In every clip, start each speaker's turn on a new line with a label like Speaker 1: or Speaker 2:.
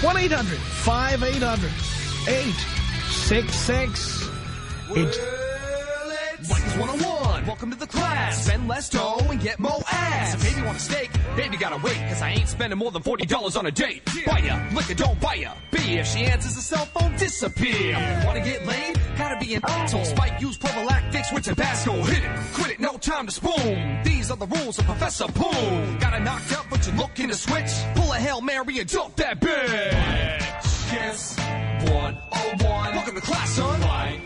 Speaker 1: 1-800-5800-866. It's...
Speaker 2: Leykis 101, welcome to the class. Spend less dough and get more ass. If baby want a steak, baby gotta wait, cause I ain't spending more than $40 on a date. Buy ya, liquor, don't buy ya. If she answers the cell phone, disappear. Wanna get laid? Gotta be an asshole. Oh. Spike, use prophylactics with Tabasco. Hit it, quit it, no time to spoon. These are the rules of Professor Poon. Got it knocked out, but you're looking to switch. Pull a Hail Mary and dump that bitch. Kiss 101. Welcome to class, son. Bye.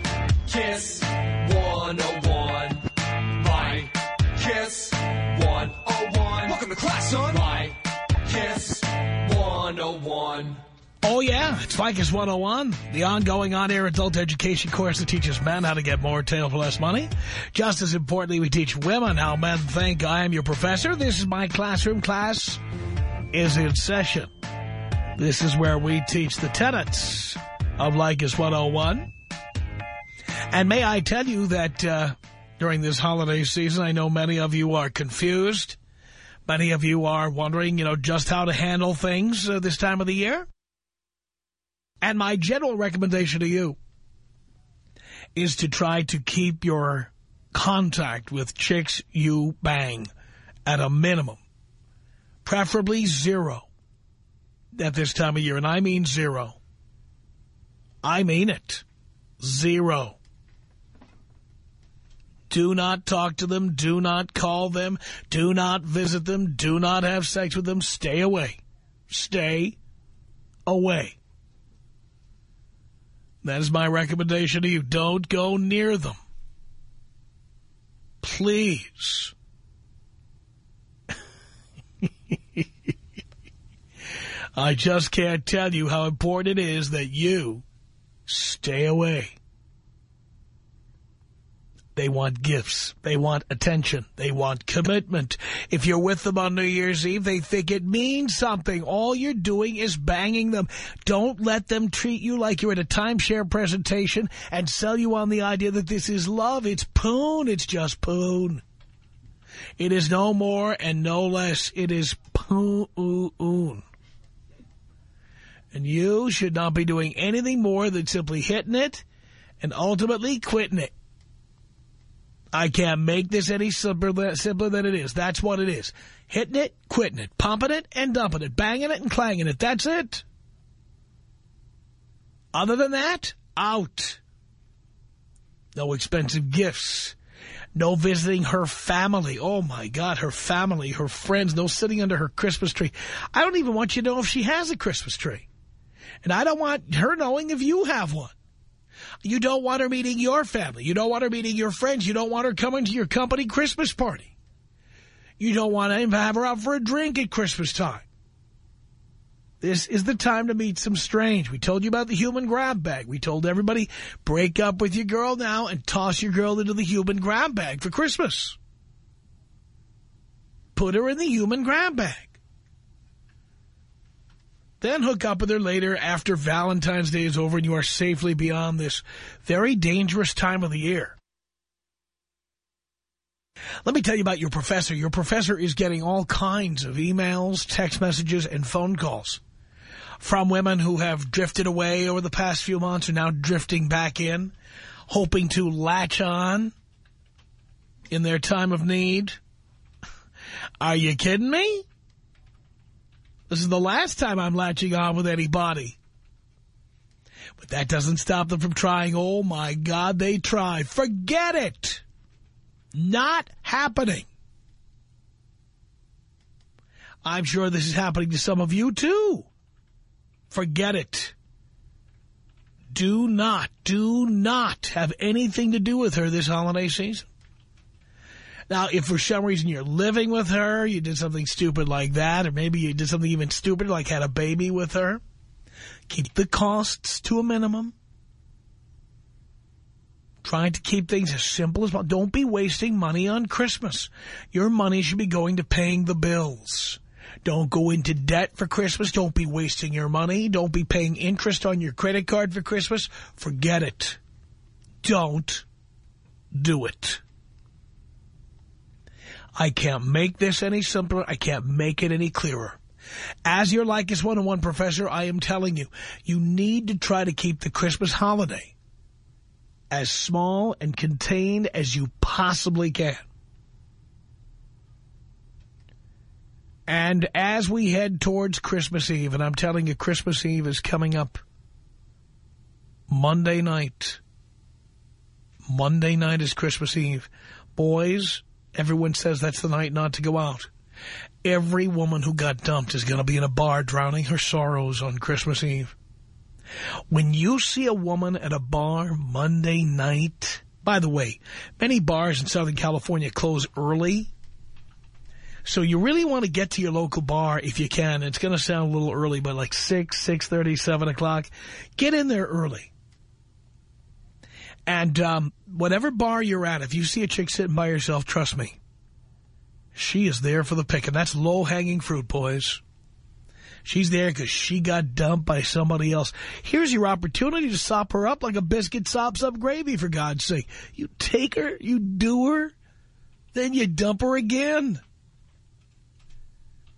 Speaker 2: Kiss 101. Bye. Kiss 101. Welcome to class, son. Bye. Kiss 101.
Speaker 1: Oh, yeah, it's Leykis 101, the ongoing on-air adult education course that teaches men how to get more tail for less money. Just as importantly, we teach women how men think I am your professor. This is my classroom. Class is in session. This is where we teach the tenets of Leykis 101. And may I tell you that uh, during this holiday season, I know many of you are confused. Many of you are wondering, you know, just how to handle things uh, this time of the year. And my general recommendation to you is to try to keep your contact with chicks you bang at a minimum. Preferably zero at this time of year. And I mean zero. I mean it. Zero. Do not talk to them. Do not call them. Do not visit them. Do not have sex with them. Stay away. Stay away. That is my recommendation to you. Don't go near them. Please. I just can't tell you how important it is that you stay away. They want gifts. They want attention. They want commitment. If you're with them on New Year's Eve, they think it means something. All you're doing is banging them. Don't let them treat you like you're at a timeshare presentation and sell you on the idea that this is love. It's poon. It's just poon. It is no more and no less. It is poon. And you should not be doing anything more than simply hitting it and ultimately quitting it. I can't make this any simpler, simpler than it is. That's what it is. Hitting it, quitting it, pumping it, and dumping it, banging it and clanging it. That's it. Other than that, out. No expensive gifts. No visiting her family. Oh, my God, her family, her friends. No sitting under her Christmas tree. I don't even want you to know if she has a Christmas tree. And I don't want her knowing if you have one. You don't want her meeting your family. You don't want her meeting your friends. You don't want her coming to your company Christmas party. You don't want to have her out for a drink at Christmas time. This is the time to meet some strange. We told you about the human grab bag. We told everybody, break up with your girl now and toss your girl into the human grab bag for Christmas. Put her in the human grab bag. Then hook up with her later after Valentine's Day is over and you are safely beyond this very dangerous time of the year. Let me tell you about your professor. Your professor is getting all kinds of emails, text messages, and phone calls from women who have drifted away over the past few months and now drifting back in, hoping to latch on in their time of need. Are you kidding me? This is the last time I'm latching on with anybody. But that doesn't stop them from trying. Oh, my God, they try. Forget it. Not happening. I'm sure this is happening to some of you, too. Forget it. Do not, do not have anything to do with her this holiday season. Now, if for some reason you're living with her, you did something stupid like that, or maybe you did something even stupider like had a baby with her, keep the costs to a minimum. Trying to keep things as simple as possible. Don't be wasting money on Christmas. Your money should be going to paying the bills. Don't go into debt for Christmas. Don't be wasting your money. Don't be paying interest on your credit card for Christmas. Forget it. Don't do it. I can't make this any simpler. I can't make it any clearer. As your Leykis 101 professor, I am telling you, you need to try to keep the Christmas holiday as small and contained as you possibly can. And as we head towards Christmas Eve, and I'm telling you, Christmas Eve is coming up Monday night. Monday night is Christmas Eve. Boys, everyone says that's the night not to go out. Every woman who got dumped is going to be in a bar drowning her sorrows on Christmas Eve. When you see a woman at a bar Monday night, by the way, many bars in Southern California close early. So you really want to get to your local bar if you can. It's going to sound a little early, but like 6, 6.30, 7 o'clock. Get in there early. And um, whatever bar you're at, if you see a chick sitting by herself, trust me, she is there for the pick. And That's low-hanging fruit, boys. She's there because she got dumped by somebody else. Here's your opportunity to sop her up like a biscuit sops up gravy, for God's sake. You take her, you do her, then you dump her again.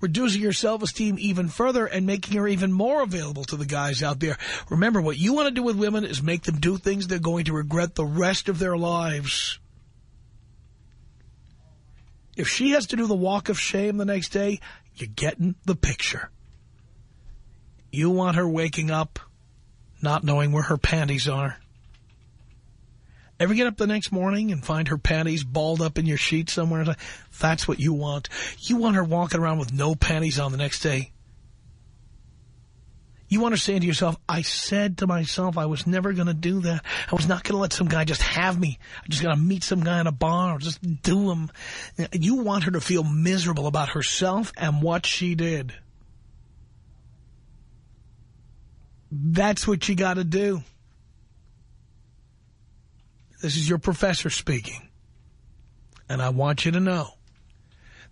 Speaker 1: Reducing your self-esteem even further and making her even more available to the guys out there. Remember, what you want to do with women is make them do things they're going to regret the rest of their lives. If she has to do the walk of shame the next day, you're getting the picture. You want her waking up not knowing where her panties are. Ever get up the next morning and find her panties balled up in your sheet somewhere? That's what you want. You want her walking around with no panties on the next day. You want her saying to yourself, I said to myself I was never going to do that. I was not going to let some guy just have me. I'm just got to meet some guy in a bar or just do him. You want her to feel miserable about herself and what she did. That's what you got to do. This is your professor speaking. And I want you to know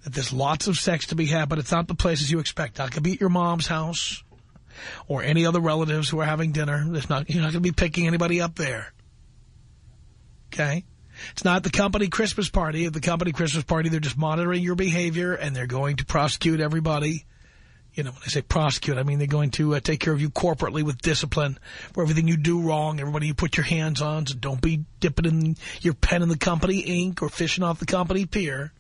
Speaker 1: that there's lots of sex to be had, but it's not the places you expect. I could be at your mom's house or any other relatives who are having dinner. Not, you're not going to be picking anybody up there. Okay? It's not the company Christmas party. At the company Christmas party, they're just monitoring your behavior, and they're going to prosecute everybody you know, when I say prosecute, I mean they're going to uh, take care of you corporately with discipline for everything you do wrong, everybody you put your hands on. So don't be dipping in your pen in the company ink or fishing off the company pier.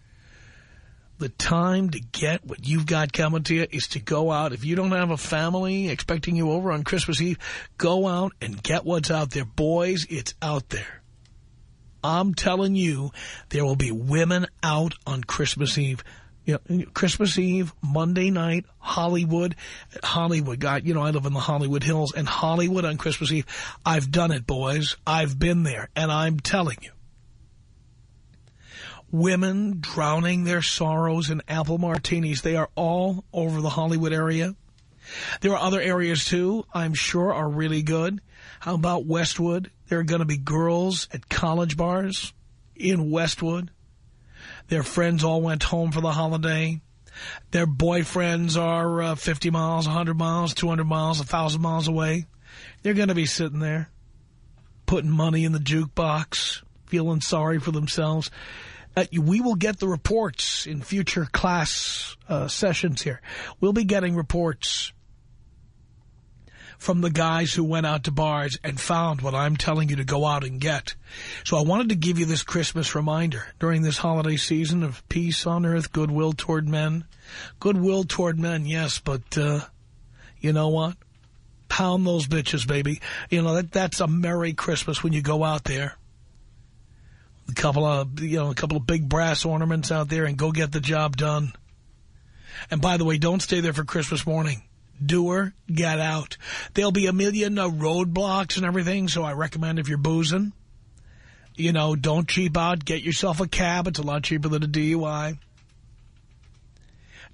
Speaker 1: The time to get what you've got coming to you is to go out. If you don't have a family expecting you over on Christmas Eve, go out and get what's out there. Boys, it's out there. I'm telling you, there will be women out on Christmas Eve you know, Christmas Eve, Monday night, Hollywood, Hollywood. God, you know, I live in the Hollywood Hills, and Hollywood on Christmas Eve. I've done it, boys. I've been there, and I'm telling you. Women drowning their sorrows in apple martinis. They are all over the Hollywood area. There are other areas, too, I'm sure are really good. How about Westwood? There are going to be girls at college bars in Westwood their friends all went home for the holiday. Their boyfriends are uh, 50 miles, 100 miles, 200 miles, 1,000 miles away. They're going to be sitting there, putting money in the jukebox, feeling sorry for themselves. Uh, we will get the reports in future class uh, sessions here. We'll be getting reports from the guys who went out to bars and found what I'm telling you to go out and get. So I wanted to give you this Christmas reminder during this holiday season of peace on earth, goodwill toward men. Goodwill toward men, yes, but uh, you know what? Pound those bitches, baby. You know, that that's a Merry Christmas when you go out there. A couple of, you know, a couple of big brass ornaments out there and go get the job done. And by the way, don't stay there for Christmas morning. Do her, get out. There'll be a million uh, roadblocks and everything, so I recommend if you're boozing, you know, don't cheap out. Get yourself a cab. It's a lot cheaper than a DUI.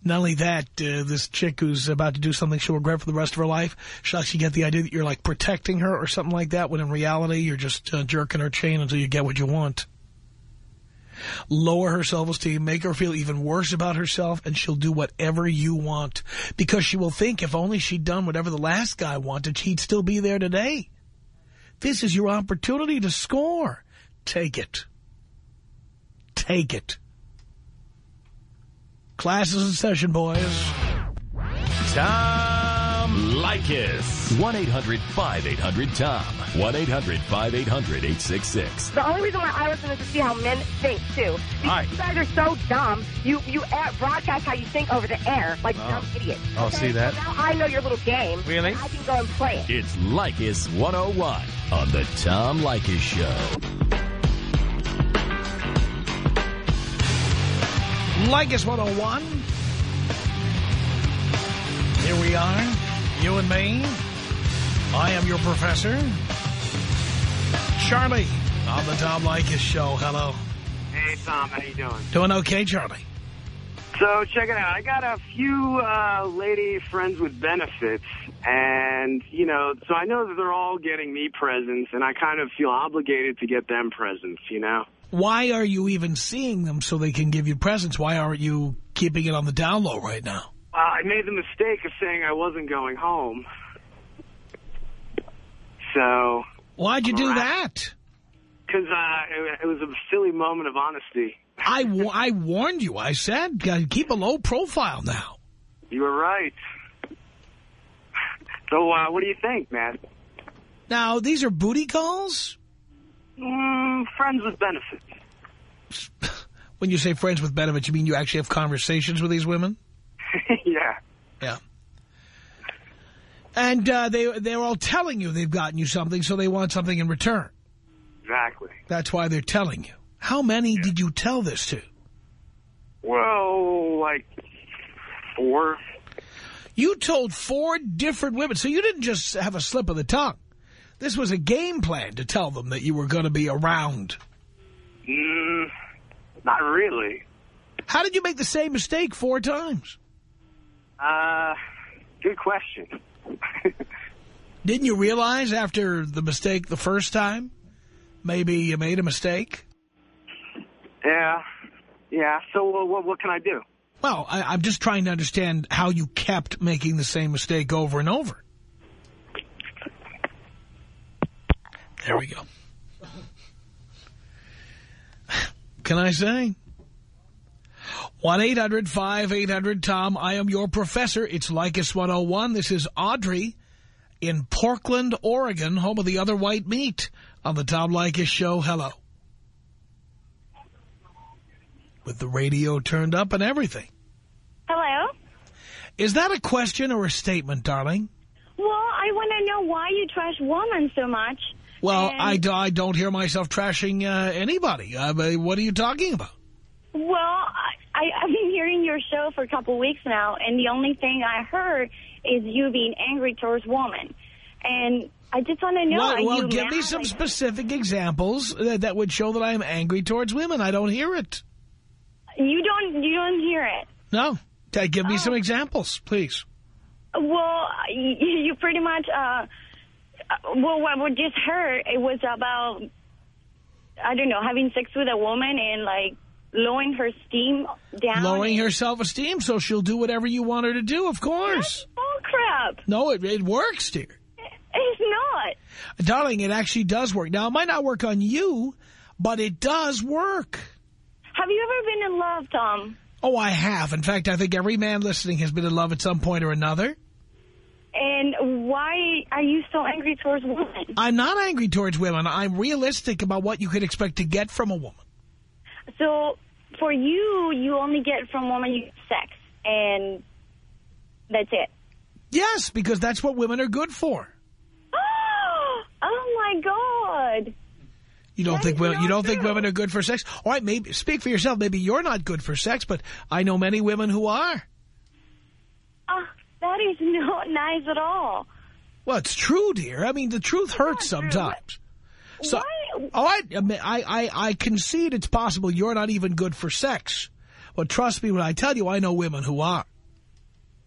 Speaker 1: Not only that, uh, this chick who's about to do something she'll regret for the rest of her life, she'll actually get the idea that you're like protecting her or something like that, when in reality you're just uh, jerking her chain until you get what you want. Lower her self-esteem, make her feel even worse about herself, and she'll do whatever you want. Because she will think if only she'd done whatever the last guy wanted, she'd still be there today. This is your opportunity to score. Take it. Take it. Classes in session, boys.
Speaker 2: Tom Leykis. 1-800-5800-TOM. 1-800-5800-866.
Speaker 3: The only reason why I listen is to see how men think too. Because
Speaker 4: Right.
Speaker 3: You guys are so dumb. You you air, broadcast how you think over the air like oh. dumb idiots.
Speaker 4: Oh, see that?
Speaker 3: So now I know your little game.
Speaker 4: Really?
Speaker 3: I can go and play it.
Speaker 2: It's Leykis 101 on the Tom Leykis Show.
Speaker 1: Leykis 101. Here we are, you and me. I am your professor. Charlie on the Tom Leykis Show. Hello.
Speaker 5: Hey, Tom, how you doing?
Speaker 1: Doing okay, Charlie?
Speaker 5: So, check it out. I got a few uh, lady friends with benefits, and, you know, so I know that they're all getting me presents, and I kind of feel obligated to get them presents, you know?
Speaker 1: Why are you even seeing them so they can give you presents? Why aren't you keeping it on the down low right now?
Speaker 5: Uh, I made the mistake of saying I wasn't going home. So,
Speaker 1: Why'd you do
Speaker 5: Right.
Speaker 1: that?
Speaker 5: because uh, it, it was a silly moment of honesty.
Speaker 1: I, I warned you. I said, keep a low profile now.
Speaker 5: You were right. So, uh, what do you think, man?
Speaker 1: Now, these are booty calls?
Speaker 5: Mm, friends with benefits.
Speaker 1: When you say friends with benefits, you mean you actually have conversations with these women?
Speaker 5: Yeah.
Speaker 1: Yeah. And uh, they, they're all telling you they've gotten you something, so they want something in return.
Speaker 5: Exactly.
Speaker 1: That's why they're telling you. How many did you tell this to?
Speaker 5: Well, like four.
Speaker 1: You told four different women, so you didn't just have a slip of the tongue. This was a game plan to tell them that you were going to be around.
Speaker 5: Mm, not really.
Speaker 1: How did you make the same mistake four times?
Speaker 5: Uh, good question.
Speaker 1: Didn't you realize after the mistake the first time, maybe you made a mistake?
Speaker 5: yeah, yeah. So what, what, what can I do?
Speaker 1: Well, I, I'm just trying to understand how you kept making the same mistake over and over. There we go. Can I say? 1-800-5800-TOM. I am your professor. It's Leykis 101. This is Audrey in Portland, Oregon, home of the other white meat on the Tom Leykis show. Hello. With the radio turned up and everything.
Speaker 6: Hello?
Speaker 1: Is that a question or a statement, darling?
Speaker 6: Well, I want to know why you trash women so much.
Speaker 1: Well,
Speaker 6: And-
Speaker 1: I, do- I don't hear myself trashing uh, anybody. Uh, what are you talking about?
Speaker 6: Well, I, I've been hearing your show for a couple weeks now, and the only thing I heard is you being angry towards women. And I just want to know,
Speaker 1: well, well give me some
Speaker 6: Like-
Speaker 1: specific examples that, that would show that I am angry towards women. I don't hear it.
Speaker 6: You don't, you don't hear it.
Speaker 1: No. Give me
Speaker 6: Oh.
Speaker 1: some examples, please.
Speaker 6: Well, you, you pretty much, uh, uh, well, what we just heard, it was about, I don't know, having sex with a woman and, like, lowering her steam down.
Speaker 1: Lowering her self-esteem so she'll do whatever you want her to do, of course.
Speaker 6: Oh, crap.
Speaker 1: No, it, it works, dear.
Speaker 6: It's not.
Speaker 1: Darling, it actually does work. Now, it might not work on you, but it does work.
Speaker 6: Have you ever been in love, Tom?
Speaker 1: Oh, I have. In fact, I think every man listening has been in love at some point or another.
Speaker 6: And why are you so angry towards women?
Speaker 1: I'm not angry towards women. I'm realistic about what you could expect to get from a woman.
Speaker 6: So, for you, you only get from women you sex, and that's it.
Speaker 1: Yes, because that's what women are good for.
Speaker 6: oh my God.
Speaker 1: You don't
Speaker 6: That
Speaker 1: think women, you don't think women are good for sex? All right, maybe speak for yourself. Maybe you're not good for sex, but I know many women who are.
Speaker 6: Ah, that is not nice at all.
Speaker 1: Well, it's true, dear. I mean, the truth hurts
Speaker 6: not true.
Speaker 1: sometimes. So,
Speaker 6: Why?
Speaker 1: Right, I, I, I, I concede it's possible you're not even good for sex. But trust me when I tell you, I know women who are.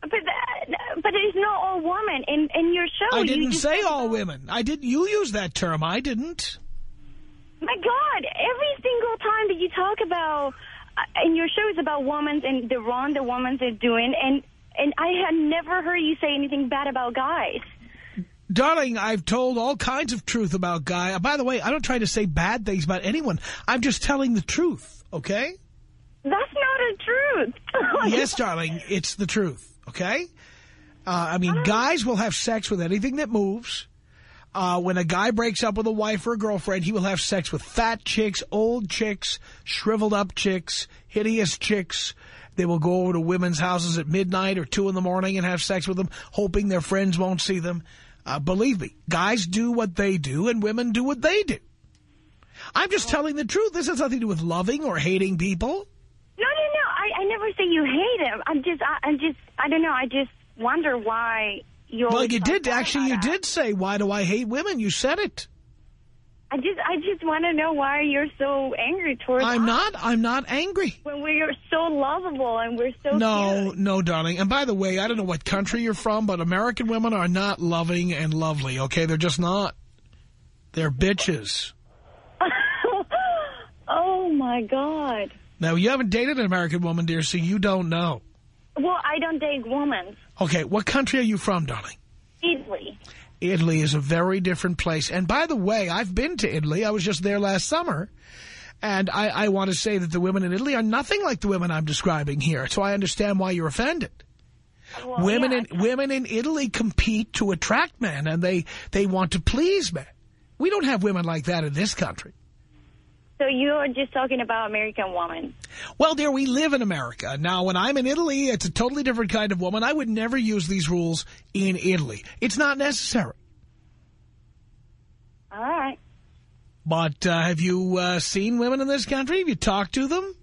Speaker 6: But that, but it's not all women. In in your show,
Speaker 1: I
Speaker 6: you
Speaker 1: didn't say all
Speaker 6: about-
Speaker 1: women. I didn't. You use that term. I didn't.
Speaker 6: My God, every single time that you talk about uh, in your show is about women and the wrong the women are doing, and and I had never heard you say anything bad about guys.
Speaker 1: Darling, I've told all kinds of truth about Guy. Uh, By the way, I don't try to say bad things about anyone. I'm just telling the truth, okay?
Speaker 6: That's not a truth.
Speaker 1: yes, darling, it's the truth, okay? Uh, I mean, guys will have sex with anything that moves. Uh, when a guy breaks up with a wife or a girlfriend, he will have sex with fat chicks, old chicks, shriveled up chicks, hideous chicks. They will go over to women's houses at midnight or 2 in the morning and have sex with them, hoping their friends won't see them. Uh, believe me, guys do what they do and women do what they do. I'm just telling the truth. This has nothing to do with loving or hating people.
Speaker 6: No, no, no. I, I never say you hate him. I'm just, I, I'm just, I don't know. I just wonder why you're.
Speaker 1: Well, you did. Actually, you
Speaker 6: us.
Speaker 1: did say, why do I hate women? You said it.
Speaker 6: I just, I just want to know why you're so angry towards.
Speaker 1: I'm
Speaker 6: us
Speaker 1: not. I'm not angry.
Speaker 6: When we're so lovable and we're so
Speaker 1: No,
Speaker 6: cute.
Speaker 1: no, darling. And by the way, I don't know what country you're from, but American women are not loving and lovely, okay? They're just not. They're bitches.
Speaker 6: oh my God.
Speaker 1: Now, you haven't dated an American woman, dear, so you don't know.
Speaker 6: Well, I don't date women.
Speaker 1: Okay, what country are you from, darling?
Speaker 6: Italy.
Speaker 1: Italy is a very different place. And by the way, I've been to Italy. I was just there last summer. And I, I want to say that the women in Italy are nothing like the women I'm describing here. So I understand why you're offended.
Speaker 6: Well,
Speaker 1: women
Speaker 6: yeah,
Speaker 1: in women in Italy compete to attract men, and they, they want to please men. We don't have women like that in this country.
Speaker 6: So you're just talking about American women.
Speaker 1: Well, dear, we live in America. Now, when I'm in Italy, it's a totally different kind of woman. I would never use these rules in Italy. It's not necessary.
Speaker 6: All right.
Speaker 1: But uh, have you uh, seen women in this country? Have you talked to them?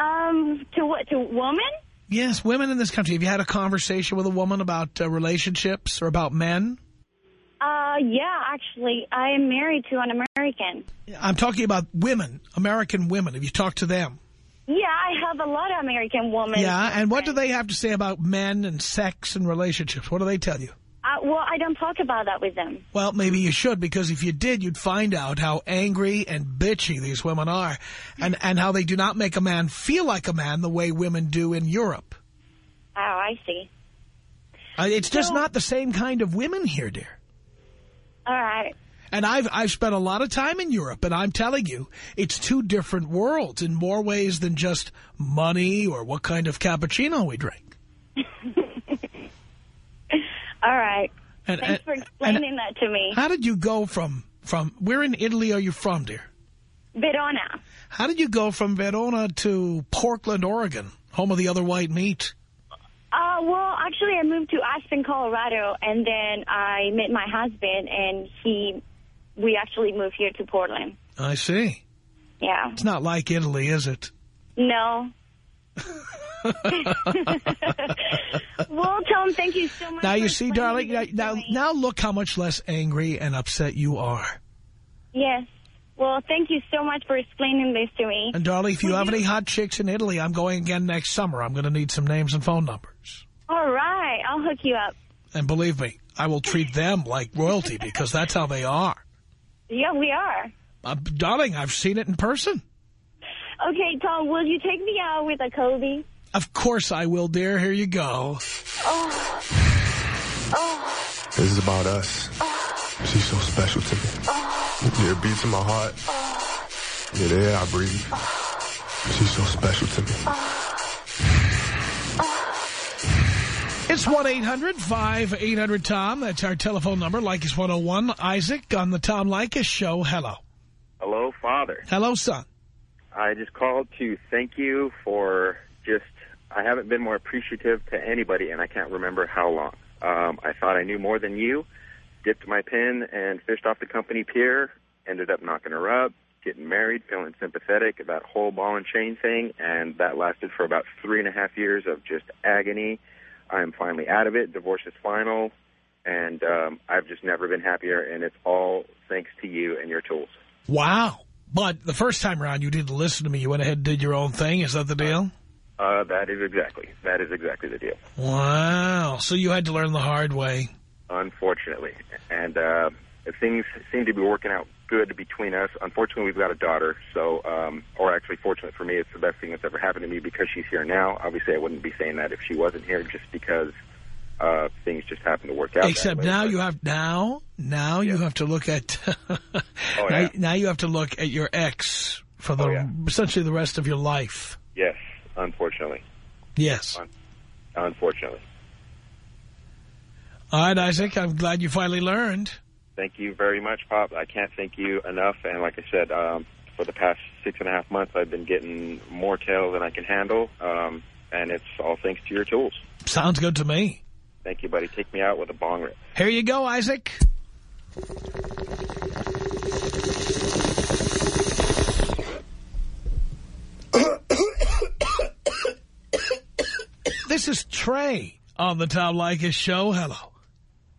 Speaker 6: Um, to what? To women?
Speaker 1: Yes, women in this country. Have you had a conversation with a woman about uh, relationships or about men?
Speaker 6: Uh, yeah, actually, I am married to an American.
Speaker 1: I'm talking about women, American women. Have you talked to them?
Speaker 6: Yeah, I have a lot of American women.
Speaker 1: Yeah, and what do they have to say about men and sex and relationships? What do they tell you?
Speaker 6: Uh, well, I don't talk about that with them.
Speaker 1: Well, maybe you should, because if you did, you'd find out how angry and bitchy these women are, and, and how they do not make a man feel like a man the way women do in Europe.
Speaker 6: Oh, I see.
Speaker 1: Uh, it's just not the same kind of women here, dear.
Speaker 6: All right.
Speaker 1: And I've I've spent a lot of time in Europe, and I'm telling you, it's two different worlds in more ways than just money or what kind of cappuccino we drink.
Speaker 6: All right.
Speaker 1: And,
Speaker 6: Thanks for explaining that to me.
Speaker 1: How did you go from from where in Italy are you from, dear?
Speaker 6: Verona.
Speaker 1: How did you go from Verona to Portland, Oregon, home of the other white meat?
Speaker 6: Uh, well, actually, I moved to Aspen, Colorado, and then I met my husband, and he, we actually moved here to Portland.
Speaker 1: I see.
Speaker 6: Yeah.
Speaker 1: It's not like Italy, is it?
Speaker 6: No. well, Tom, thank you so much.
Speaker 1: Now you see, darling. Now, now look how much less angry and upset you are.
Speaker 6: Yes. Well, thank you so much for explaining this to me.
Speaker 1: And darling, if you
Speaker 6: Will
Speaker 1: have
Speaker 6: you-
Speaker 1: any hot chicks in Italy, I'm going again next summer. I'm going to need some names and phone numbers.
Speaker 6: All right. I'll hook you up.
Speaker 1: And believe me, I will treat them like royalty because that's how they are.
Speaker 6: Yeah, we are.
Speaker 1: Uh, darling, I've seen it in person.
Speaker 6: Okay, Tom, will you take me out with a Kobe?
Speaker 1: Of course I will, dear. Here you go. Oh. Oh.
Speaker 7: This is about us. She's so special to me. Yeah, it beats in my heart. Yeah, the air I breathe. She's so special to me.
Speaker 1: It's 1-800-5800-TOM. That's our telephone number. Leykis 101. Isaac on the Tom Leykis show. Hello.
Speaker 8: Hello, Father.
Speaker 1: Hello, son.
Speaker 8: I just called to thank you for just I haven't been more appreciative to anybody, and I can't remember how long. Um, I thought I knew more than you. Dipped my pen and fished off the company pier. Ended up knocking her up, getting married, feeling sympathetic, that whole ball and chain thing, and that lasted for about three and a half years of just agony. I'm finally out of it. Divorce is final, and um, I've just never been happier, and it's all thanks to you and your tools.
Speaker 1: Wow. But the first time around, you didn't listen to me. You went ahead and did your own thing. Is that the deal?
Speaker 8: Uh, that is exactly. That is exactly the deal.
Speaker 1: Wow. So you had to learn the hard way.
Speaker 8: Unfortunately. And uh, things seem to be working out good between us. Unfortunately, we've got a daughter. So, um, or actually, fortunate for me, it's the best thing that's ever happened to me because she's here now. Obviously, I wouldn't be saying that if she wasn't here just because uh, things just happen to work out.
Speaker 1: Except now you have now now you have to look at
Speaker 8: Oh,
Speaker 1: now,
Speaker 8: yeah.
Speaker 1: now you have to look at your ex for the
Speaker 8: Oh, yeah.
Speaker 1: essentially the rest of your life.
Speaker 8: Yes, unfortunately.
Speaker 1: Yes.
Speaker 8: Unfortunately.
Speaker 1: All right, Isaac. I'm glad you finally learned.
Speaker 8: Thank you very much, Pop. I can't thank you enough. And like I said, um, for the past six and a half months, I've been getting more tail than I can handle. Um, and it's all thanks to your tools.
Speaker 1: Sounds good to me.
Speaker 8: Thank you, buddy. Take me out with a bong rip.
Speaker 1: Here you go, Isaac. this is Trey on the Tom Leykis show. Hello.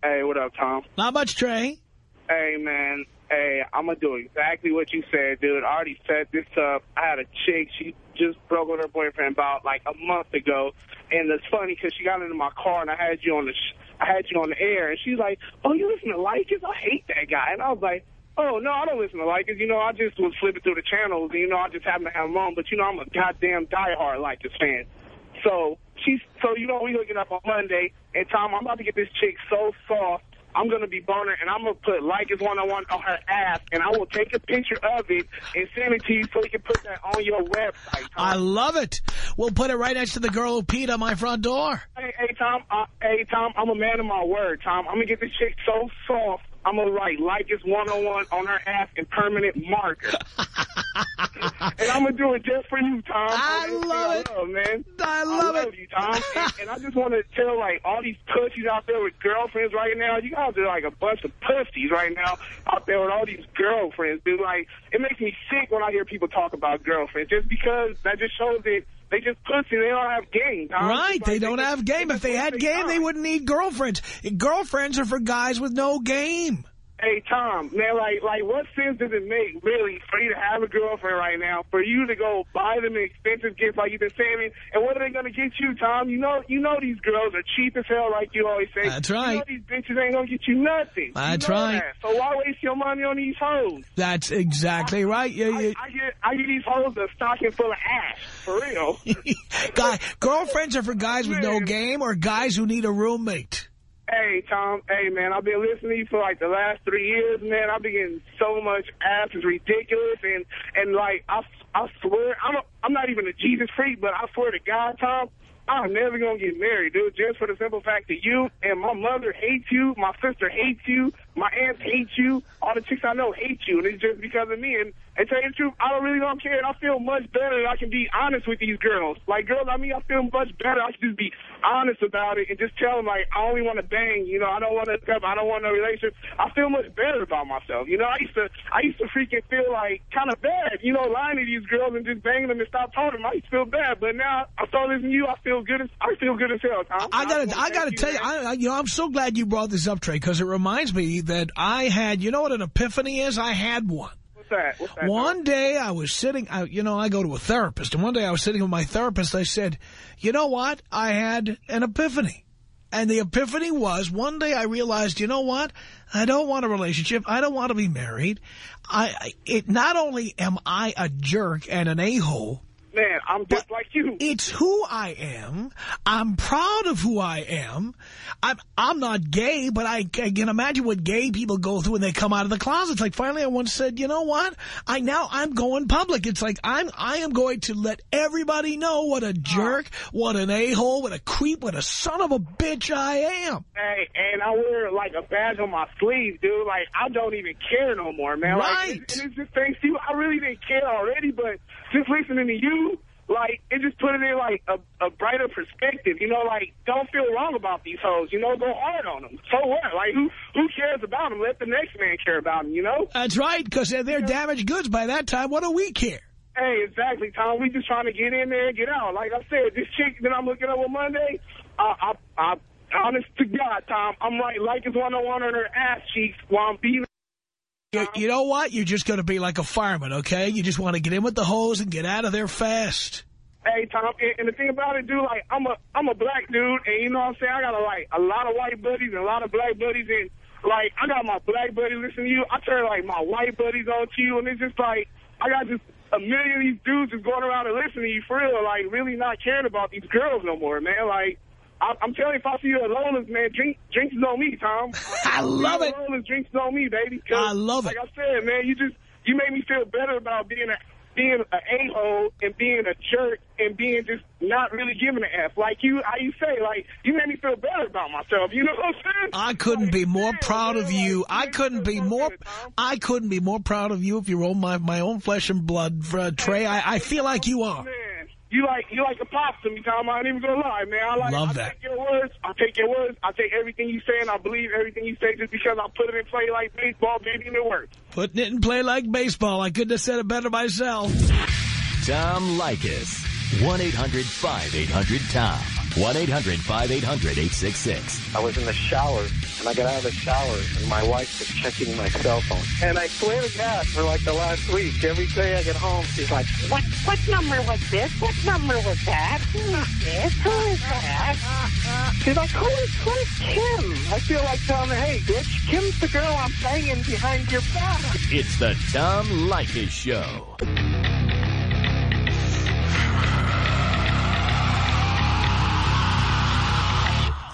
Speaker 9: Hey, what up, Tom?
Speaker 1: Not much, Trey.
Speaker 9: Hey, man. Hey, I'm going to do exactly what you said, dude. I already set this up. I had a chick. She just broke with her boyfriend about, like, a month ago. And it's funny because she got into my car, and I had you on the sh I had you on the air. And she's like, oh, you listen to Leykis? I hate that guy. And I was like, oh, no, I don't listen to Leykis. You know, I just was flipping through the channels, and, you know, I just happened to have them on. But, you know, I'm a goddamn diehard Leykis fan. So she's so you know we hooking up on Monday, and Tom, I'm about to get this chick so soft. I'm gonna be boner, and I'm gonna put Leykis 101 on her ass, and I will take a picture of it and send it to you so you can put that on your website. Tom.
Speaker 1: I love it. We'll put it right next to the girl who peed on my front door.
Speaker 9: Hey, hey, Tom. Uh, hey, Tom. I'm a man of my word, Tom. I'm gonna get this chick so soft. I'm gonna write "like Leykis 101 on one on her ass in permanent marker. and I'm gonna do it just for you, Tom.
Speaker 1: I love it.
Speaker 9: I love, man.
Speaker 1: I love
Speaker 9: I
Speaker 1: it.
Speaker 9: you, Tom. and, and I just want to tell, like, all these pussies out there with girlfriends right now, you guys are like a bunch of pussies right now out there with all these girlfriends, dude. Like, it makes me sick when I hear people talk about girlfriends just because that just shows that they just pussy. They don't have game, Tom.
Speaker 1: Right, they don't have game. If they had game, they wouldn't need girlfriends. Girlfriends are for guys with no game.
Speaker 9: Hey, Tom, man, like, like, what sense does it make, really, for you to have a girlfriend right now, for you to go buy them an expensive gifts like you've been saying, and what are they going to get you, Tom? You know, you know these girls are cheap as hell, like you always say.
Speaker 1: That's
Speaker 9: You
Speaker 1: right.
Speaker 9: know these bitches ain't going to get you nothing.
Speaker 1: That's
Speaker 9: you know
Speaker 1: right.
Speaker 9: That. So why waste your money on these hoes?
Speaker 1: That's exactly right. You, you,
Speaker 9: I get, I get these hoes a stocking full of ass, for real.
Speaker 1: guy, girlfriends are for guys with no game or guys who need a roommate.
Speaker 9: Hey, Tom. Hey, man, I've been listening to you for, like, the last three years, man. I've been getting so much ass. It's ridiculous. And, and like, I, I swear, I'm, a, I'm not even a Jesus freak, but I swear to God, Tom, I'm never going to get married, dude, just for the simple fact that you and my mother hate you, my sister hates you, my aunts hate you, all the chicks I know hate you, and it's just because of me. And, and tell you the truth, I don't really don't care, and I feel much better that I can be honest with these girls. Like, girls, I mean, I feel much better. I can just be honest about it and just tell them, like, I only want to bang, you know, I don't want to, I don't want no relationship. I feel much better about myself. You know, I used to, I used to freaking feel like kind of bad, you know, lying to these girls and just banging them and stop talking to them. I used to feel bad, but now I start listening to you, I feel good as, I feel good as hell, Tom.
Speaker 1: I gotta, I
Speaker 9: wanna
Speaker 1: gotta
Speaker 9: thank
Speaker 1: tell you. I, I- you know, I'm so glad you brought this up, Trey, because it reminds me that I had, you know what an epiphany is? I had one.
Speaker 9: What's that? What's that?
Speaker 1: One day I was sitting, I, you know, I go to a therapist, and one day I was sitting with my therapist. I said, you know what? I had an epiphany. And the epiphany was one day I realized, you know what? I don't want a relationship. I don't want to be married. I, I it not only am I a jerk and an a-hole,
Speaker 9: Man, I'm just like you.
Speaker 1: it's who I am. I'm proud of who I am. I'm I'm not gay, but I, I can imagine what gay people go through when they come out of the closets. Like finally, I once said, you know what? I now I'm going public. It's like I'm I am going to let everybody know what a uh-huh. jerk, what an a hole, what a creep, what a son of a bitch I am.
Speaker 9: Hey, and I wear like a badge on my sleeve, dude. Like I don't even care no more, man. Like,
Speaker 1: Right.
Speaker 9: and it's just thanks to you. I really didn't care already, but just listening to you, like, it just put it in, like, a, a brighter perspective. You know, like, don't feel wrong about these hoes. You know, go hard on them. So what? Like, who who cares about them? Let the next man care about them, you know?
Speaker 1: That's right, because they're, they're damaged goods by that time. What do we care?
Speaker 9: Hey, exactly, Tom. We just trying to get in there and get out. Like I said, this chick that I'm looking at on Monday, I, I, I, honest to God, Tom, I'm right like it's one on one on her ass cheeks while I'm beating.
Speaker 1: You, you know what? You're just going to be like a fireman, okay? You just want to get in with the hose and get out of there fast.
Speaker 9: Hey, Tom, and, the thing about it, dude, like, I'm a I'm a black dude, and you know what I'm saying? I got, a, like, a lot of white buddies and a lot of black buddies, and, like, I got my black buddies listening to you. I turn, like, my white buddies on to you, and it's just, like, I got just a million of these dudes just going around and listening to you for real, like, really not caring about these girls no more, man. Like, I, I'm telling you, if I see you at Lola's, man, drink, drinks is on me, Tom.
Speaker 1: I love it.
Speaker 9: Lola's, drinks is on me, baby.
Speaker 1: I love it.
Speaker 9: Like I said, man, you just, you made me feel better about being a, being an a-hole and being a jerk and being just not really giving an F. Like you, how you say, like, you made me feel better about myself. You know what I'm saying?
Speaker 1: I couldn't be more proud of you. I couldn't be more. I couldn't be more proud of you if you were my my own flesh and blood, uh, Trey. I, I feel like you are.
Speaker 9: Man, you like you like a pop you me, Tom. I ain't even gonna lie, man. I like
Speaker 1: Love
Speaker 9: I
Speaker 1: that.
Speaker 9: take your words. I take your words. I take everything you say, and I believe everything you say just because I put it in play like baseball, baby, and it works.
Speaker 1: Putting it in play like baseball. I couldn't have said it better myself.
Speaker 10: Tom Leykis. 1-800-5800-TOM. 1-800-5800-866.
Speaker 3: I was in the shower, and I got out of the shower, and my wife was checking my cell phone. And I swear to God, for like the last week, every day I get home, she's like,
Speaker 6: What what number was this? What number was that? Who is this? Who is that?
Speaker 3: she's like, who is, who is Kim? I feel like telling her, hey, bitch, Kim's the girl I'm banging behind your back.
Speaker 10: It's the Tom Leykis Show.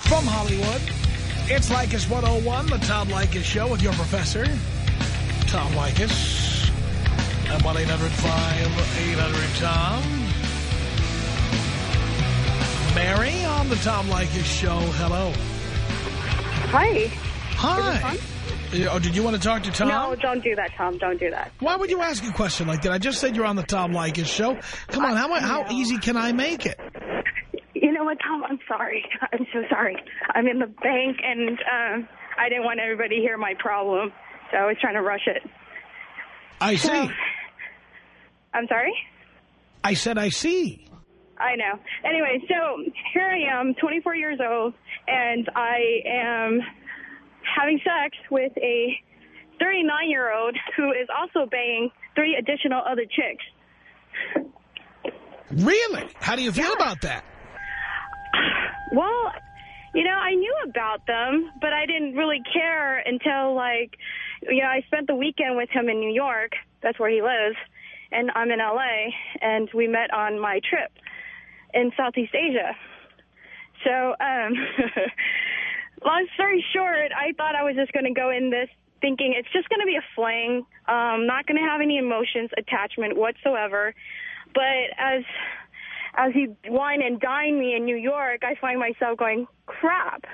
Speaker 1: From Hollywood, it's Leykis 101, the Tom Leykis Show with your professor, Tom Leykis. At 1-800-5800-TOM. Mary on the Tom Leykis Show. Hello.
Speaker 6: Hi.
Speaker 1: Hi. Oh, did you want to talk to Tom?
Speaker 6: No, don't do that, Tom. Don't do that.
Speaker 1: Why would you ask a question like that? I just said you're on the Tom Leykis Show. Come on, how, how easy can I make it?
Speaker 6: You know Tom? I'm sorry. I'm so sorry. I'm in the bank, and um, I didn't want everybody to hear my problem, so I was trying to rush it.
Speaker 1: I see.
Speaker 6: I'm sorry?
Speaker 1: I said I see.
Speaker 6: I know. Anyway, so here I am, 24 years old, and I am having sex with a 39-year-old who is also banging three additional other chicks.
Speaker 1: Really? How do you feel about that?
Speaker 6: Well, you know, I knew about them, but I didn't really care until, like, you know, I spent the weekend with him in New York. That's where he lives. And I'm in L.A., and we met on my trip in Southeast Asia. So, um, long story short, I thought I was just going to go in this thinking it's just going to be a fling, um, not going to have any emotions, attachment whatsoever. But as as he wine and dine me in New York, I find myself going, crap.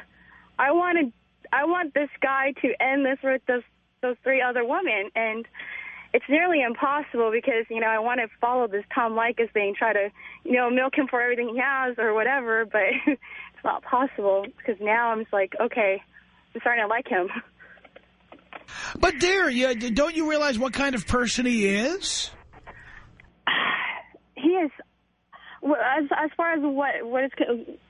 Speaker 6: I want to, I want this guy to end this with those those three other women, and it's nearly impossible because you know I want to follow this Tom Leykis thing, try to you know milk him for everything he has or whatever, but it's not possible because now I'm just like, okay, I'm starting to like him.
Speaker 1: But dear, you, don't you realize what kind of person he is?
Speaker 6: He is. As as far as what what is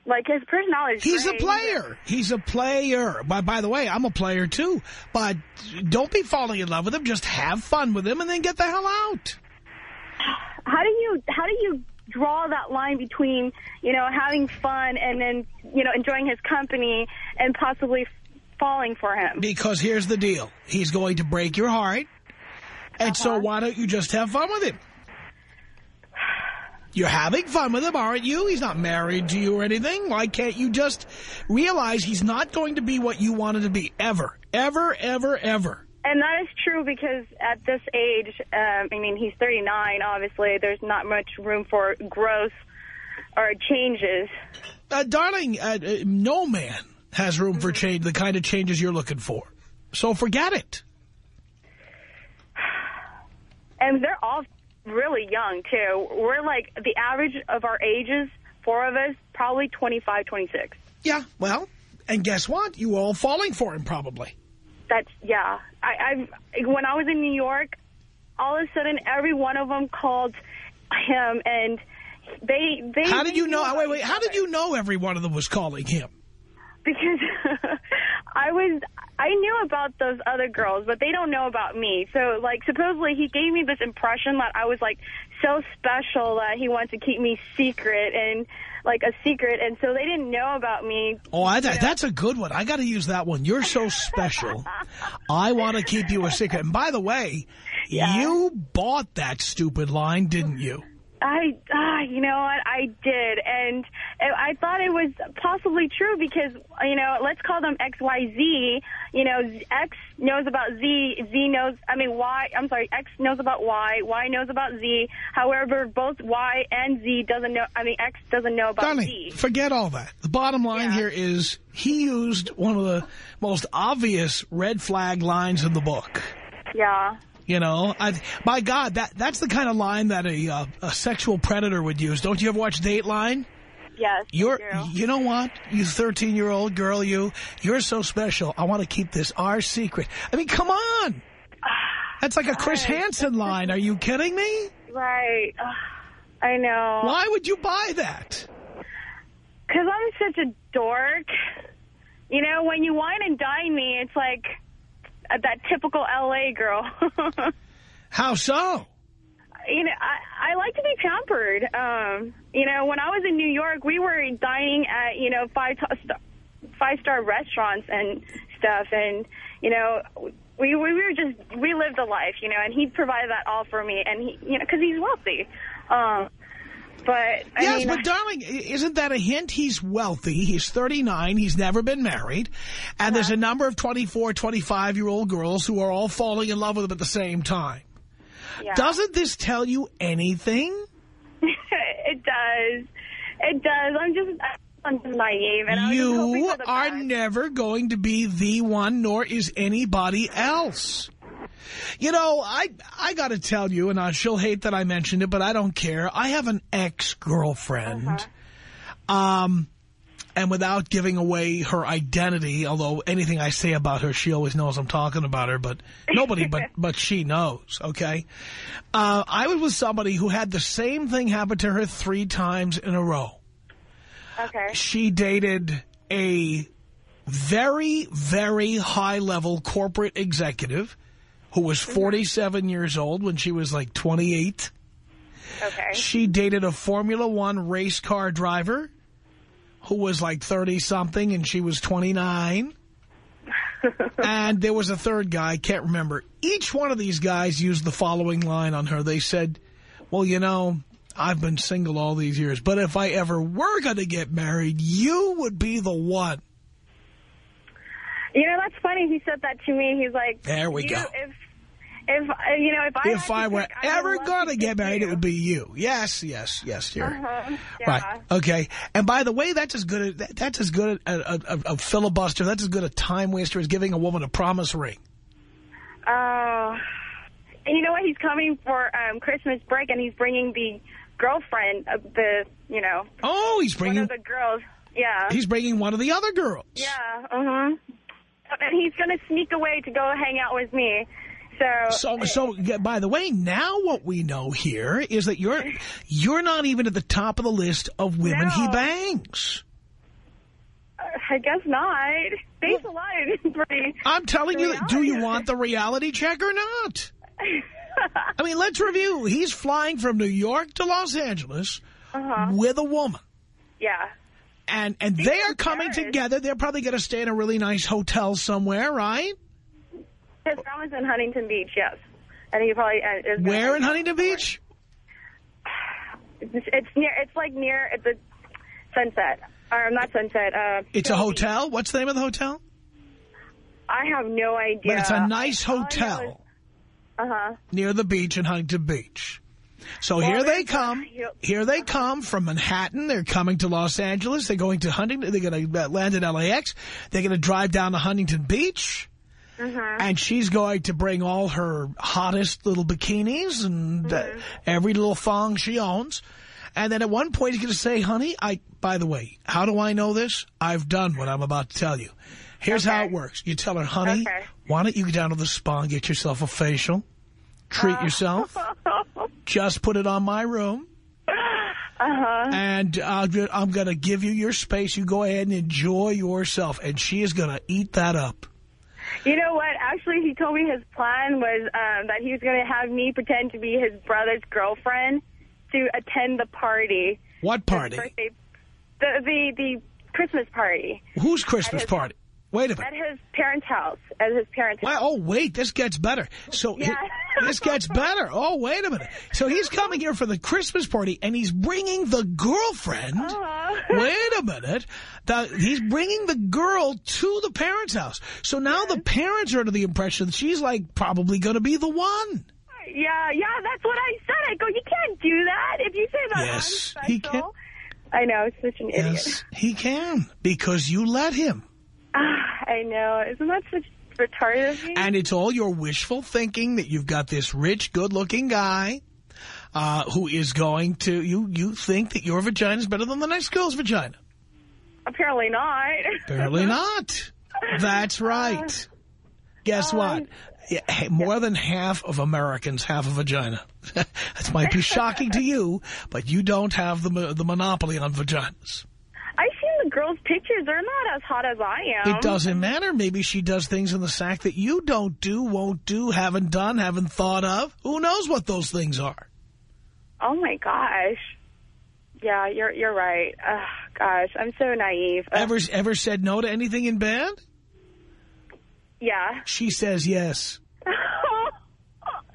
Speaker 6: like his personality.
Speaker 1: He's a player. He's a player. By, by the way, I'm a player too. But don't be falling in love with him. Just have fun with him and then get the hell out.
Speaker 6: How do you how do you draw that line between you know having fun and then you know enjoying his company and possibly falling for him?
Speaker 1: Because here's the deal. He's going to break your heart. And
Speaker 6: Uh-huh.
Speaker 1: so why don't you just have fun with him? You're having fun with him, aren't you? He's not married to you or anything. Why can't you just realize he's not going to be what you wanted to be ever, ever, ever, ever?
Speaker 6: And that is true because at this age, um, I mean, he's 39, obviously. There's not much room for growth or changes.
Speaker 1: Uh, darling, uh, uh, no man has room for change, the kind of changes you're looking for. So forget it.
Speaker 6: And they're all really young, too. We're like, the average of our ages, four of us, probably 25, 26.
Speaker 1: Yeah, well, and guess what? You were all falling for him, probably.
Speaker 6: That's, yeah. I, I've, when I was in New York, all of a sudden, every one of them called him, and they... they
Speaker 1: How did you know? Wait, wait. How did you know every one of them was calling him?
Speaker 6: Because I was I knew about those other girls, but they don't know about me. So like supposedly he gave me this impression that I was like so special that he wanted to keep me secret and like a secret, and so they didn't know about me.
Speaker 1: Oh, I, that, that's a good one. I got to use that one. You're so special. I want to keep you a secret. And by the way, you bought that stupid line, didn't you?
Speaker 6: I, ah, you know what, I did, and I I thought it was possibly true because, you know, let's call them X, Y, Z. You know, X knows about Z, Z knows, I mean, Y, I'm sorry, X knows about Y, Y knows about Z. However, both Y and Z doesn't know, I mean, X doesn't know about
Speaker 1: Darling,
Speaker 6: Z.
Speaker 1: forget all that. The bottom line here is he used one of the most obvious red flag lines in the book.
Speaker 6: Yeah.
Speaker 1: You know, I, my God, that that's the kind of line that a, uh, a sexual predator would use. Don't you ever watch Dateline?
Speaker 6: Yes.
Speaker 1: You're, you know what? You 13-year-old girl, you, you're so special. I want to keep this our secret. I mean, come on. That's like a Chris Hansen line. Are you kidding me?
Speaker 6: Right. I know.
Speaker 1: Why would you buy that?
Speaker 6: Because I'm such a dork. You know, when you wine and dine me, it's like that typical L.A. girl.
Speaker 1: How so?
Speaker 6: you know, I, I like to be pampered. Um, you know, when I was in New York, we were dining at, you know, five star, five star restaurants and stuff. And, you know, we, we were just, we lived a life, you know, and he provided that all for me. And he, you know, because he's wealthy. Um, but, I
Speaker 1: yes,
Speaker 6: mean,
Speaker 1: but darling, isn't that a hint? He's wealthy. He's 39. He's never been married. And there's a number of 24, 25-year-old girls who are all falling in love with him at the same time.
Speaker 6: yeah.
Speaker 1: Doesn't this tell you anything?
Speaker 6: it does. It does. I'm just, I'm naive. And I was just hoping
Speaker 1: You are
Speaker 6: best.
Speaker 1: never going to be the one, nor is anybody else. You know, I I got to tell you, and I, she'll hate that I mentioned it, but I don't care. I have an ex-girlfriend.
Speaker 6: Uh-huh.
Speaker 1: Um, and without giving away her identity, although anything I say about her, she always knows I'm talking about her, but nobody but, but she knows, okay? Uh, I was with somebody who had the same thing happen to her three times in a row.
Speaker 6: Okay.
Speaker 1: She dated a very, very high-level corporate executive who was mm-hmm. 47 years old when she was like 28.
Speaker 6: Okay.
Speaker 1: She dated a Formula One race car driver who was like 30-something and she was 29. and there was a third guy, I can't remember. Each one of these guys used the following line on her. They said, well, you know, I've been single all these years, but if I ever were going to get married, you would be the one.
Speaker 6: You know, that's funny. He said that to me. He's like,
Speaker 1: There we go.
Speaker 6: If, if uh, you know, if I
Speaker 1: If I were
Speaker 6: pick,
Speaker 1: ever to get married,
Speaker 6: you.
Speaker 1: it would be you. Yes, yes, yes, dear.
Speaker 6: Uh-huh. Yeah.
Speaker 1: Right. Okay. And by the way, that's as good a, that's as good a, a, a, a filibuster. That's as good a time waster as giving a woman a promise ring.
Speaker 6: Oh. and you know what? He's coming for um, Christmas break, and he's bringing the girlfriend of the, you know,
Speaker 1: Oh, he's
Speaker 6: one
Speaker 1: bringing
Speaker 6: of the girls. Yeah.
Speaker 1: he's bringing one of the other girls.
Speaker 6: Yeah. Uh-huh. And he's going to sneak away to go hang out with me. So,
Speaker 1: So, so by the way, now what we know here is that you're you're not even at the top of the list of women he bangs.
Speaker 6: I guess not. Thanks a lot. Pretty.
Speaker 1: I'm telling you,
Speaker 6: reality
Speaker 1: do you want the reality check or not? I mean, let's review. He's flying from New York to Los Angeles
Speaker 6: Uh-huh.
Speaker 1: with a woman.
Speaker 6: Yeah.
Speaker 1: And and they are coming together. They're probably going to stay in a really nice hotel somewhere, right?
Speaker 6: His grandma's in Huntington Beach, yes. And he probably uh, is.
Speaker 1: Where in Huntington Beach?
Speaker 6: It's, it's near. It's like near at the Sunset, or not Sunset. Uh,
Speaker 1: It's a hotel. What's the name of the hotel?
Speaker 6: I have no idea.
Speaker 1: But it's a nice
Speaker 6: I
Speaker 1: hotel
Speaker 6: is- Uh-huh.
Speaker 1: near the beach in Huntington Beach. So
Speaker 6: Well,
Speaker 1: here they come. Here they come from Manhattan. They're coming to Los Angeles. They're going to Huntington. They're going to land at LAX. They're going to drive down to Huntington Beach.
Speaker 6: Mhm.
Speaker 1: and she's going to bring all her hottest little bikinis and uh, every little thong she owns. And then at one point he's going to say, honey, I, by the way, how do I know this? I've done what I'm about to tell you. Here's how it works. You tell her, honey,
Speaker 6: Okay.
Speaker 1: why don't you go down to the spa and get yourself a facial? Treat yourself. Just put it on my room.
Speaker 6: Uh-huh.
Speaker 1: And uh, I'm going to give you your space. You go ahead and enjoy yourself. And she is going to eat that up.
Speaker 6: You know what? Actually, he told me his plan was um, that he was going to have me pretend to be his brother's girlfriend to attend the party.
Speaker 1: What party?
Speaker 6: The, the, the Christmas party.
Speaker 1: Whose Christmas
Speaker 6: his-
Speaker 1: party? Wait a minute.
Speaker 6: At his parents' house. At his parents' house.
Speaker 1: Oh, wait, this gets better. So
Speaker 6: Yeah.
Speaker 1: this gets better. Oh, wait a minute. So he's coming here for the Christmas party, and he's bringing the girlfriend.
Speaker 6: Uh-huh.
Speaker 1: Wait a minute. The, he's bringing the girl to the parents' house. So now the parents are under the impression that she's, like, probably going to be the one.
Speaker 6: Yeah, yeah, that's what I said. I go, you can't do that. If you say that,
Speaker 1: Yes,
Speaker 6: I'm
Speaker 1: he
Speaker 6: special. I know, it's such an idiot.
Speaker 1: Yes, he can, because you let him.
Speaker 6: I know. Isn't that such retarded of me?
Speaker 1: And it's all your wishful thinking that you've got this rich, good-looking guy uh, who is going to, you, you think that your vagina is better than the next girl's vagina.
Speaker 6: Apparently not.
Speaker 1: Apparently not. That's right. Guess what? Yeah, more than half of Americans have a vagina. that might be shocking to you, but you don't have the the monopoly on vaginas.
Speaker 6: I've seen the girls' pictures. They're not as hot as I am.
Speaker 1: It doesn't matter. Maybe she does things in the sack that you don't do, won't do, haven't done, haven't thought of. Who knows what those things are?
Speaker 6: Oh, my gosh. Yeah, you're you're right. Ugh, gosh, I'm so naive. Ugh,
Speaker 1: Ever ever said no to anything in bed?
Speaker 6: yeah.
Speaker 1: She says yes.
Speaker 6: Some of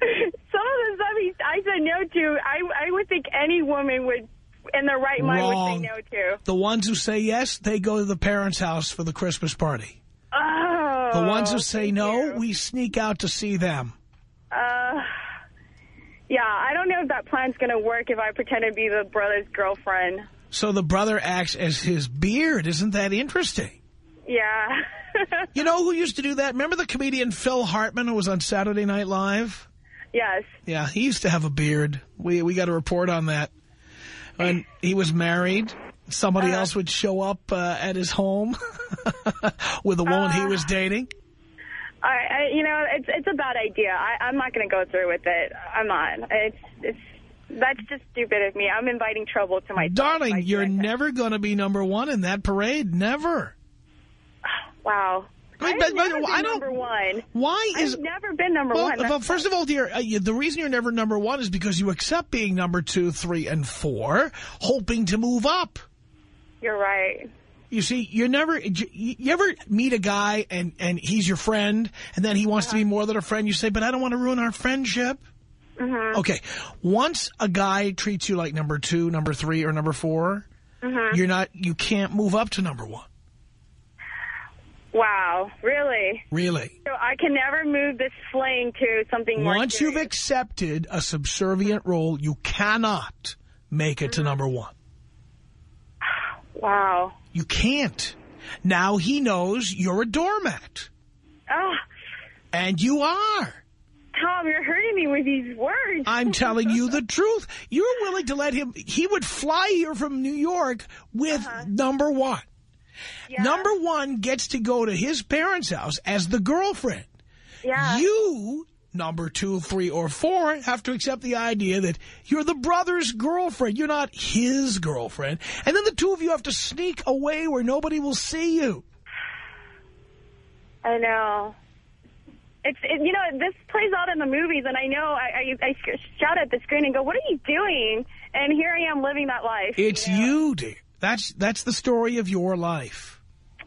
Speaker 6: the stuff he, I said no to, I, I would think any woman would, in their right mind,
Speaker 1: Wrong.
Speaker 6: would say no to.
Speaker 1: The ones who say yes, they go to the parents' house for the Christmas party.
Speaker 6: Oh.
Speaker 1: The ones who say no, we sneak out to see them.
Speaker 6: Uh, yeah, I don't know if that plan's going to work if I pretend to be the brother's girlfriend.
Speaker 1: So the brother acts as his beard. Isn't that interesting?
Speaker 6: Yeah.
Speaker 1: You know who used to do that? Remember the comedian Phil Hartman who was on Saturday Night Live?
Speaker 6: yes.
Speaker 1: Yeah, he used to have a beard. We we got a report on that. When he was married, somebody else would show up uh, at his home with the woman he was dating.
Speaker 6: I, I, you know, it's it's a bad idea. I, I'm not going to go through with it. I'm not. It's it's that's just stupid of me. I'm inviting trouble to my
Speaker 1: Darling, you're never going to be number one in that parade. Never.
Speaker 6: Wow.
Speaker 1: I but- but
Speaker 6: never been
Speaker 1: I don't-
Speaker 6: number one.
Speaker 1: Why is...
Speaker 6: I've never been number
Speaker 1: well,
Speaker 6: one.
Speaker 1: well, first of all, dear, uh, the reason you're never number one is because you accept being number two, three, and four, hoping to move up.
Speaker 6: You're right.
Speaker 1: You see, you're never, you, you ever meet a guy and, and he's your friend, and then he wants to be more than a friend, you say, but I don't want to ruin our friendship.
Speaker 6: Mhm.
Speaker 1: Okay, once a guy treats you like number two, number three, or number 4
Speaker 6: Mhm.
Speaker 1: you're not, you can't move up to number one.
Speaker 6: Wow. Really?
Speaker 1: Really.
Speaker 6: So I can never move this fling to something more
Speaker 1: Once you've accepted a subservient role, you cannot make it to mm-hmm. number one.
Speaker 6: Wow.
Speaker 1: You can't. Now he knows you're a doormat.
Speaker 6: Oh.
Speaker 1: And you are.
Speaker 6: Tom, you're hurting me with these words.
Speaker 1: I'm telling you the truth. You're willing to let him, he would fly here from New York with uh-huh. number one. Number one gets to go to his parents' house as the girlfriend.
Speaker 6: Yeah.
Speaker 1: You, number two, three, or four, have to accept the idea that you're the brother's girlfriend. You're not his girlfriend. And then the two of you have to sneak away where nobody will see you.
Speaker 6: I know. It's it, you know this plays out in the movies, and I know I, I I shout at the screen and go, "What are you doing?" And here I am living that life.
Speaker 1: It's you, dear. That's, that's the story of your life.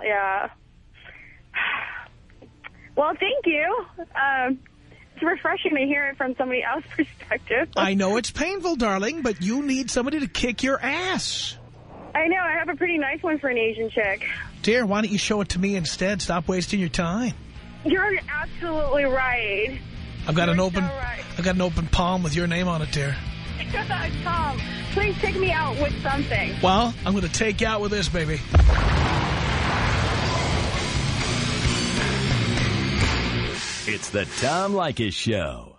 Speaker 6: Yeah. Well, thank you. Um, it's refreshing to hear it from somebody else's perspective.
Speaker 1: I know it's painful, darling, but you need somebody to kick your ass.
Speaker 6: I know. I have a pretty nice one for an Asian chick.
Speaker 1: Dear, why don't you show it to me instead? Stop wasting your time.
Speaker 6: You're absolutely right.
Speaker 1: I've got an
Speaker 6: You're
Speaker 1: open,
Speaker 6: so right.
Speaker 1: I've got an open palm with your name on it, dear.
Speaker 6: Tom, please take me out with something.
Speaker 1: Well, I'm going to take you out with this, baby.
Speaker 2: It's the Tom Leykis Show.